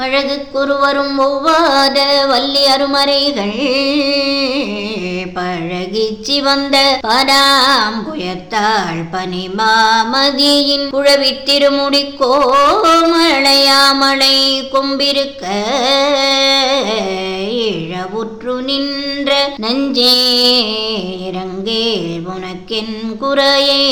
அழகு குருவரும் ஒவ்வாத வள்ளி அருமறைகள் பழகிச்சி வந்த பராம்புயத்தாள் பனிமாமதியின் குழவித் திருமுடி கோமழையாமலை கொம்பிருக்க இழவுற்று நின்ற நஞ்சே இறங்கே உனக்கென் குறையே.